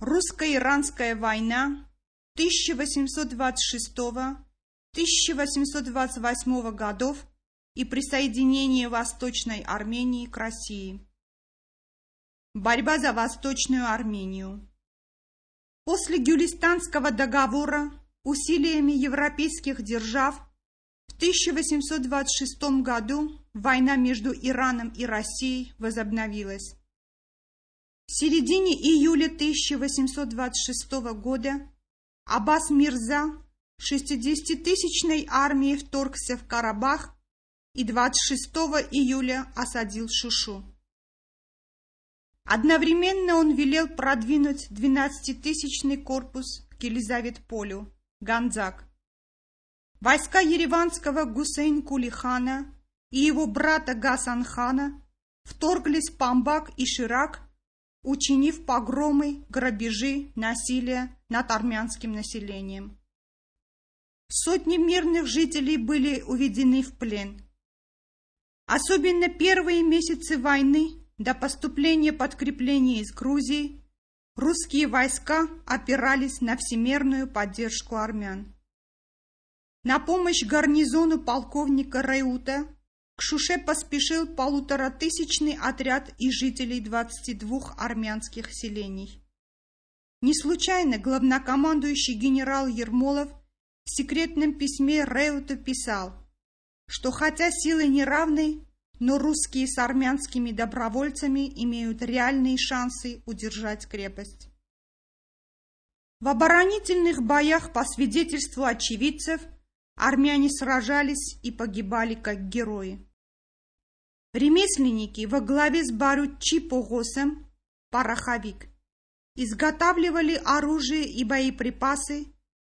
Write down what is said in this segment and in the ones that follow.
Русско-иранская война 1826-1828 годов и присоединение Восточной Армении к России. Борьба за Восточную Армению. После Гюлистанского договора усилиями европейских держав в 1826 году война между Ираном и Россией возобновилась. В середине июля 1826 года Аббас Мирза 60-тысячной армией вторгся в Карабах и 26 июля осадил Шушу. Одновременно он велел продвинуть 12-тысячный корпус к Елизаветполю, Ганзак. Войска ереванского Гусейн Кулихана и его брата Гасанхана вторглись в Памбак и Ширак, учинив погромы, грабежи, насилие над армянским населением. Сотни мирных жителей были уведены в плен. Особенно первые месяцы войны до поступления подкрепления из Грузии русские войска опирались на всемерную поддержку армян. На помощь гарнизону полковника Реута к Шуше поспешил полуторатысячный отряд из жителей 22 армянских селений. Не случайно главнокомандующий генерал Ермолов в секретном письме Реуту писал, что хотя силы неравны, но русские с армянскими добровольцами имеют реальные шансы удержать крепость. В оборонительных боях, по свидетельству очевидцев, армяне сражались и погибали как герои. Ремесленники во главе с Баручи Погосом, пороховик, изготавливали оружие и боеприпасы,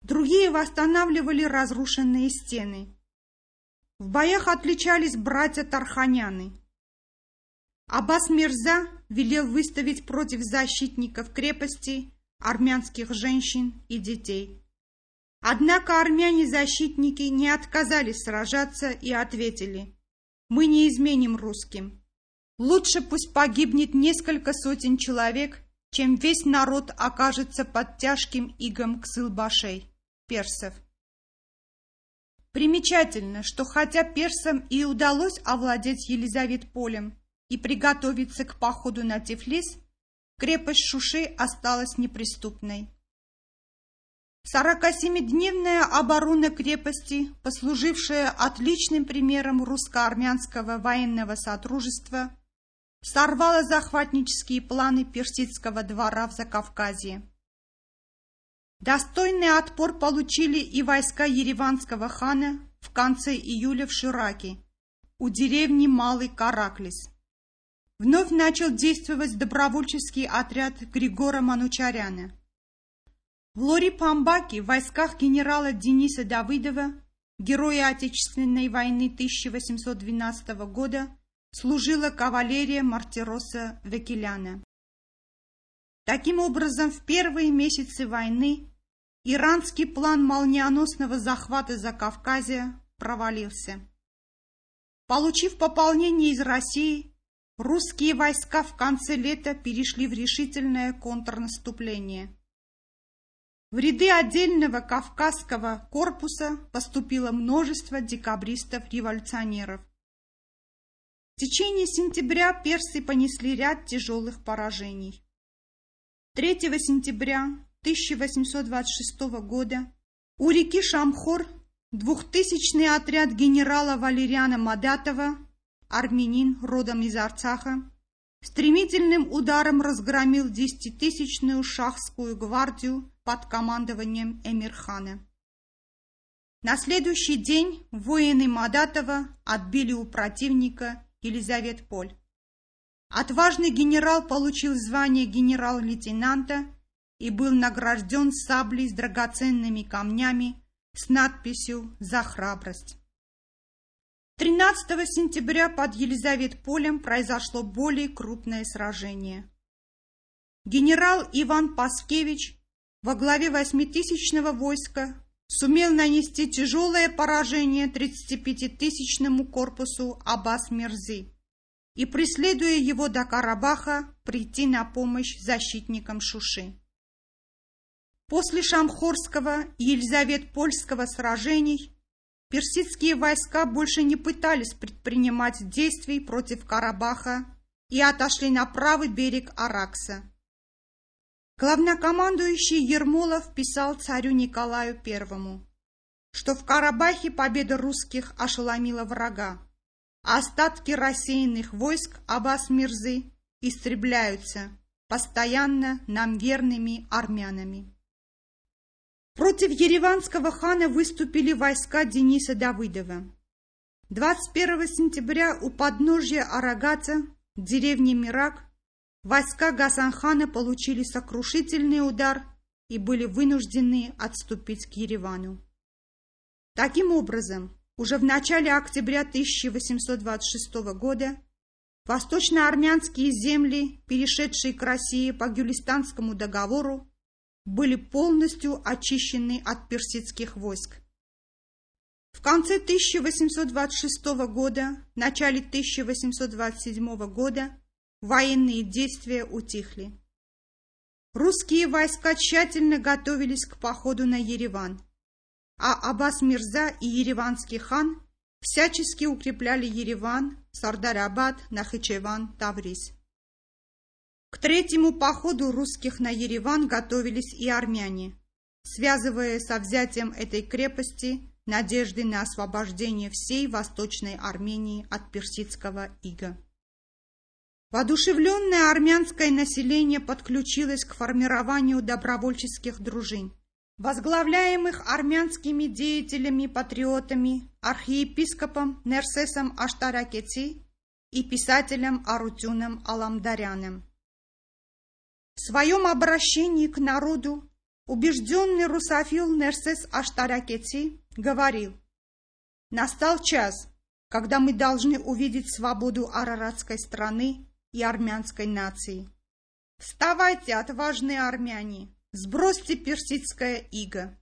другие восстанавливали разрушенные стены. В боях отличались братья Тарханяны. Аббас Мирза велел выставить против защитников крепости армянских женщин и детей. Однако армяне-защитники не отказались сражаться и ответили «Мы не изменим русским. Лучше пусть погибнет несколько сотен человек, чем весь народ окажется под тяжким игом ксылбашей, персов». Примечательно, что хотя персам и удалось овладеть Елизаветполем и приготовиться к походу на Тифлис, крепость Шуши осталась неприступной. 47-дневная оборона крепости, послужившая отличным примером русско-армянского военного сотрудничества, сорвала захватнические планы персидского двора в Закавказье. Достойный отпор получили и войска ереванского хана в конце июля в Шираке, у деревни Малый Караклис. Вновь начал действовать добровольческий отряд Григора Манучаряна. В Лори-Памбаке в войсках генерала Дениса Давыдова, героя Отечественной войны 1812 года, служила кавалерия Мартироса Векеляна. Таким образом, в первые месяцы войны Иранский план молниеносного захвата Закавказья провалился. Получив пополнение из России, русские войска в конце лета перешли в решительное контрнаступление. В ряды отдельного Кавказского корпуса поступило множество декабристов-революционеров. В течение сентября персы понесли ряд тяжелых поражений. 3 сентября 1826 года у реки Шамхор двухтысячный отряд генерала Валериана Мадатова, армянин родом из Арцаха, стремительным ударом разгромил десятитысячную шахскую гвардию под командованием Эмирхана. На следующий день воины Мадатова отбили у противника Елизаветполь. Отважный генерал получил звание генерал-лейтенанта и был награжден саблей с драгоценными камнями с надписью «За храбрость». 13 сентября под Елизаветполем произошло более крупное сражение. Генерал Иван Паскевич во главе восьмитысячного войска сумел нанести тяжелое поражение 35-тысячному корпусу Аббас Мирзы и, преследуя его до Карабаха, прийти на помощь защитникам Шуши. После Шамхорского и Елизавет-Польского сражений персидские войска больше не пытались предпринимать действий против Карабаха и отошли на правый берег Аракса. Главнокомандующий Ермолов писал царю Николаю I, что в Карабахе победа русских ошеломила врага, а остатки рассеянных войск Аббас-Мирзы истребляются постоянно нам верными армянами. Против ереванского хана выступили войска Дениса Давыдова. 21 сентября у подножья Арагата, деревни Мирак, войска Гасанхана получили сокрушительный удар и были вынуждены отступить к Еревану. Таким образом, уже в начале октября 1826 года восточноармянские земли, перешедшие к России по Гюлистанскому договору, были полностью очищены от персидских войск. В конце 1826 года, начале 1827 года военные действия утихли. Русские войска тщательно готовились к походу на Ереван, а Аббас Мирза и ереванский хан всячески укрепляли Ереван, Сардарабад, Нахичеван, Таврис. К третьему походу русских на Ереван готовились и армяне, связывая со взятием этой крепости надежды на освобождение всей Восточной Армении от персидского ига. Воодушевленное армянское население подключилось к формированию добровольческих дружин, возглавляемых армянскими деятелями-патриотами, архиепископом Нерсесом Аштаракеци и писателем Арутюном Аламдаряном. В своем обращении к народу убежденный русофил Нерсес Аштаракеци говорил, «Настал час, когда мы должны увидеть свободу араратской страны и армянской нации. Вставайте, отважные армяне, сбросьте персидское иго».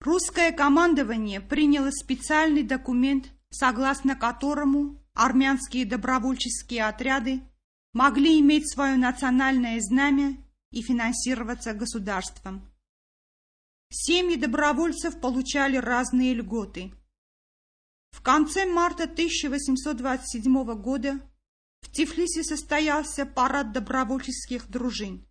Русское командование приняло специальный документ, согласно которому армянские добровольческие отряды могли иметь свое национальное знамя и финансироваться государством. Семьи добровольцев получали разные льготы. В конце марта 1827 года в Тифлисе состоялся парад добровольческих дружин.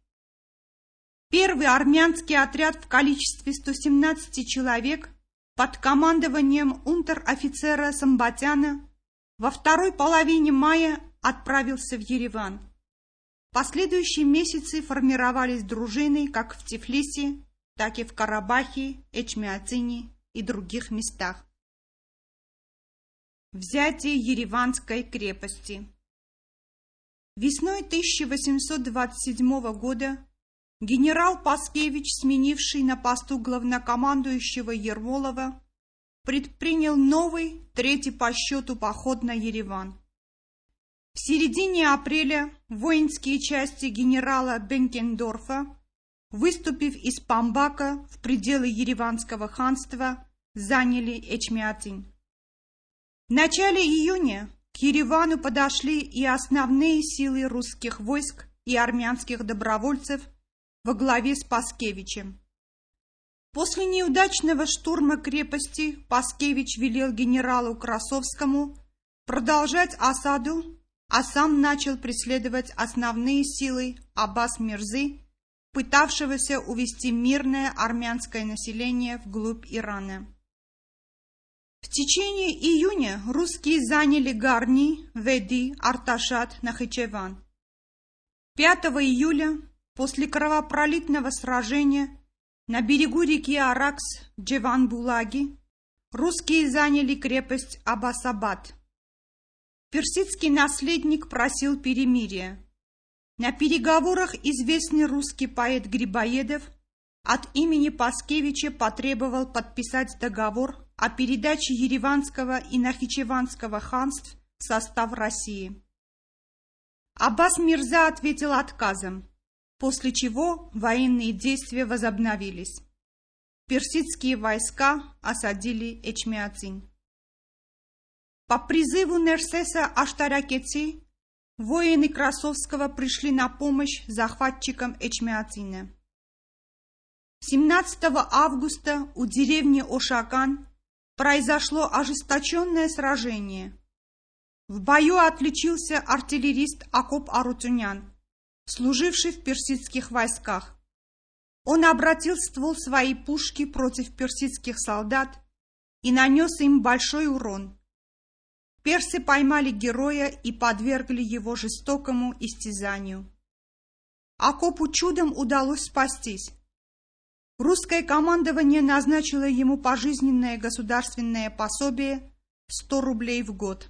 Первый армянский отряд в количестве 117 человек под командованием унтер-офицера Самбатяна во второй половине мая отправился в Ереван. Последующие месяцы формировались дружины как в Тифлисе, так и в Карабахе, Эчмиацине и других местах. Взятие Ереванской крепости Весной 1827 года генерал Паскевич, сменивший на посту главнокомандующего Ермолова, предпринял новый, третий по счету поход на Ереван. В середине апреля воинские части генерала Бенкендорфа, выступив из Памбака в пределы Ереванского ханства, заняли Эчмиатин. В начале июня к Еревану подошли и основные силы русских войск и армянских добровольцев во главе с Паскевичем. После неудачного штурма крепости Паскевич велел генералу Красовскому продолжать осаду а сам начал преследовать основные силы Аббас Мирзы, пытавшегося увести мирное армянское население вглубь Ирана. В течение июня русские заняли Гарни, Веди, Арташат, Нахичеван. 5 июля, после кровопролитного сражения на берегу реки Аракс, Джеван-Булаги, русские заняли крепость Абасабад – Персидский наследник просил перемирия. На переговорах известный русский поэт Грибоедов от имени Паскевича потребовал подписать договор о передаче Ереванского и Нахичеванского ханств в состав России. Аббас Мирза ответил отказом, после чего военные действия возобновились. Персидские войска осадили Эчмиацин. По призыву Нерсеса Аштаракеци воины Красовского пришли на помощь захватчикам Эчмиацина. 17 августа у деревни Ошакан произошло ожесточенное сражение. В бою отличился артиллерист Акоп Арутюнян, служивший в персидских войсках. Он обратил ствол своей пушки против персидских солдат и нанес им большой урон. Персы поймали героя и подвергли его жестокому истязанию. Акопу чудом удалось спастись. Русское командование назначило ему пожизненное государственное пособие 100 рублей в год.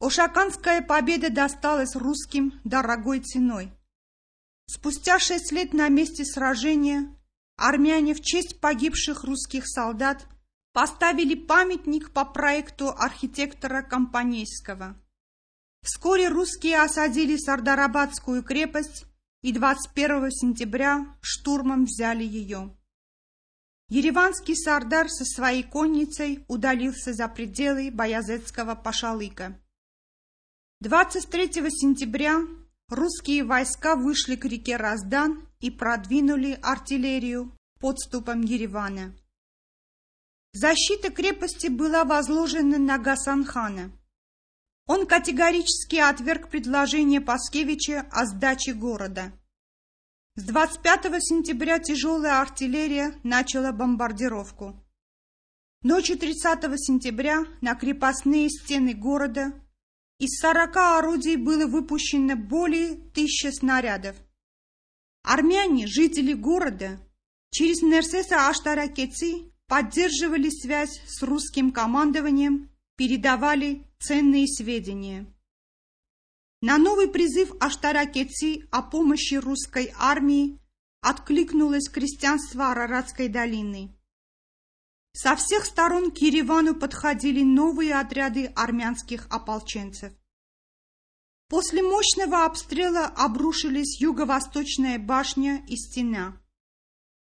Ошаканская победа досталась русским дорогой ценой. Спустя шесть лет на месте сражения армяне в честь погибших русских солдат поставили памятник по проекту архитектора Компанейского. Вскоре русские осадили Сардарабадскую крепость и 21 сентября штурмом взяли ее. Ереванский сардар со своей конницей удалился за пределы Баязетского пашалыка. 23 сентября русские войска вышли к реке Раздан и продвинули артиллерию подступом Еревана. Защита крепости была возложена на Гасанхана. Он категорически отверг предложение Паскевича о сдаче города. С 25 сентября тяжелая артиллерия начала бомбардировку. Ночью 30 сентября на крепостные стены города из 40 орудий было выпущено более тысячи снарядов. Армяне, жители города, через Нерсеса Аштаракеци поддерживали связь с русским командованием, передавали ценные сведения. На новый призыв Аштаракеци о помощи русской армии откликнулось крестьянство Араратской долины. Со всех сторон к Еревану подходили новые отряды армянских ополченцев. После мощного обстрела обрушились юго-восточная башня и стена.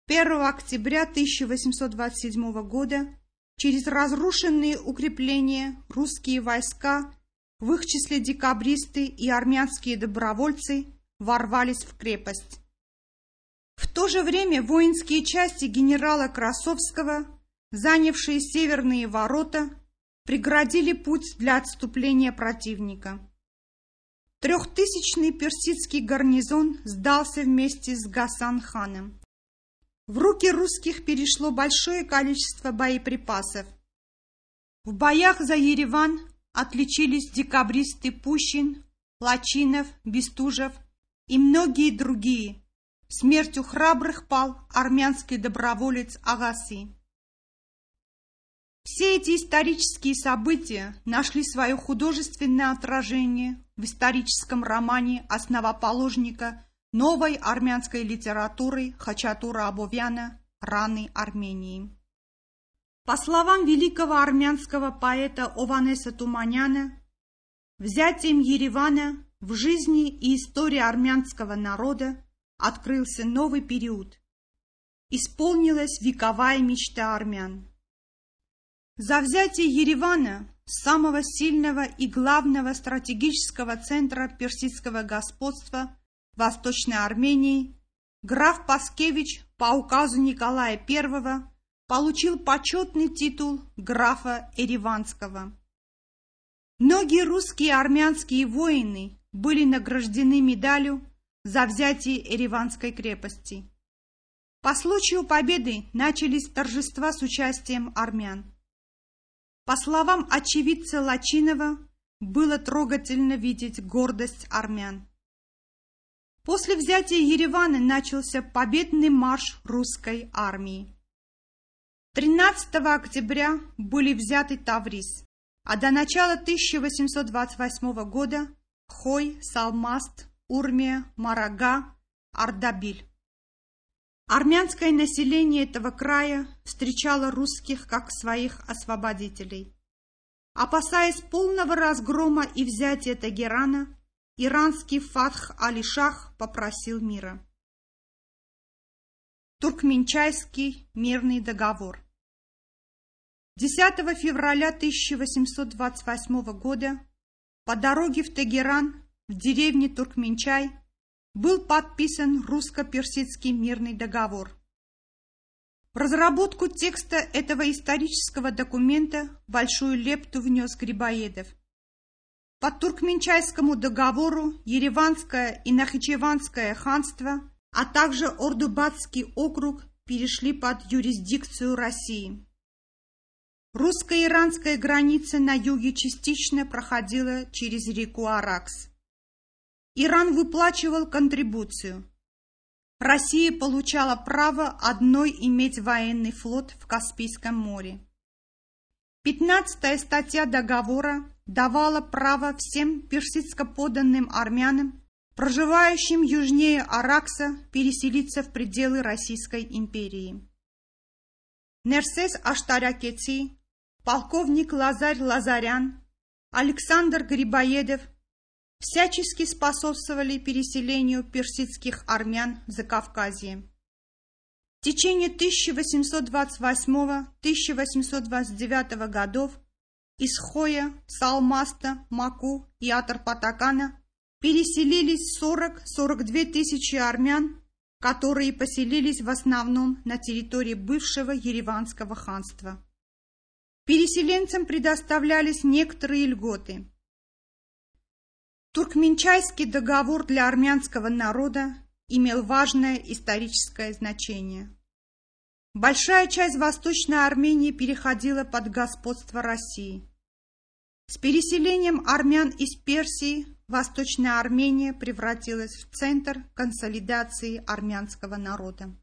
1 октября 1827 года через разрушенные укрепления русские войска, в их числе декабристы и армянские добровольцы, ворвались в крепость. В то же время воинские части генерала Красовского, занявшие северные ворота, преградили путь для отступления противника. Трехтысячный персидский гарнизон сдался вместе с Гасан-ханом. В руки русских перешло большое количество боеприпасов. В боях за Ереван отличились декабристы Пущин, Лачинов, Бестужев и многие другие. Смертью храбрых пал армянский доброволец Агаси. Все эти исторические события нашли свое художественное отражение в историческом романе основоположника новой армянской литературы Хачатура Абовяна «Раны Армении». По словам великого армянского поэта Ованеса Туманяна, взятием Еревана в жизни и истории армянского народа открылся новый период. Исполнилась вековая мечта армян. За взятие Еревана, самого сильного и главного стратегического центра персидского господства – Восточной Армении, граф Паскевич по указу Николая I получил почетный титул графа Ереванского. Многие русские и армянские воины были награждены медалью за взятие Ереванской крепости. По случаю победы начались торжества с участием армян. По словам очевидца Лачинова, было трогательно видеть гордость армян. После взятия Еревана начался победный марш русской армии. 13 октября были взяты Таврис, а до начала 1828 года Хой, Салмаст, Урмия, Марага, Ардабиль. Армянское население этого края встречало русских как своих освободителей. Опасаясь полного разгрома и взятия Тагерана, Иранский Фатх Али-Шах попросил мира. Туркменчайский мирный договор 10 февраля 1828 года по дороге в Тегеран в деревне Туркменчай был подписан русско-персидский мирный договор. В разработку текста этого исторического документа большую лепту внес Грибоедов. По Туркменчайскому договору Ереванское и Нахичеванское ханство, а также Ордубадский округ перешли под юрисдикцию России. Русско-иранская граница на юге частично проходила через реку Аракс. Иран выплачивал контрибуцию. Россия получала право одной иметь военный флот в Каспийском море. Пятнадцатая статья договора давала право всем персидско-поданным армянам, проживающим южнее Аракса, переселиться в пределы Российской империи. Нерсес Аштарякеци, полковник Лазарь Лазарян, Александр Грибоедов всячески способствовали переселению персидских армян в Закавказье. В течение 1828-1829 годов из Хоя, Салмаста, Маку и Атарпатакана переселились 40-42 тысячи армян, которые поселились в основном на территории бывшего Ереванского ханства. Переселенцам предоставлялись некоторые льготы. Туркменчайский договор для армянского народа имел важное историческое значение. Большая часть Восточной Армении переходила под господство России. С переселением армян из Персии Восточная Армения превратилась в центр консолидации армянского народа.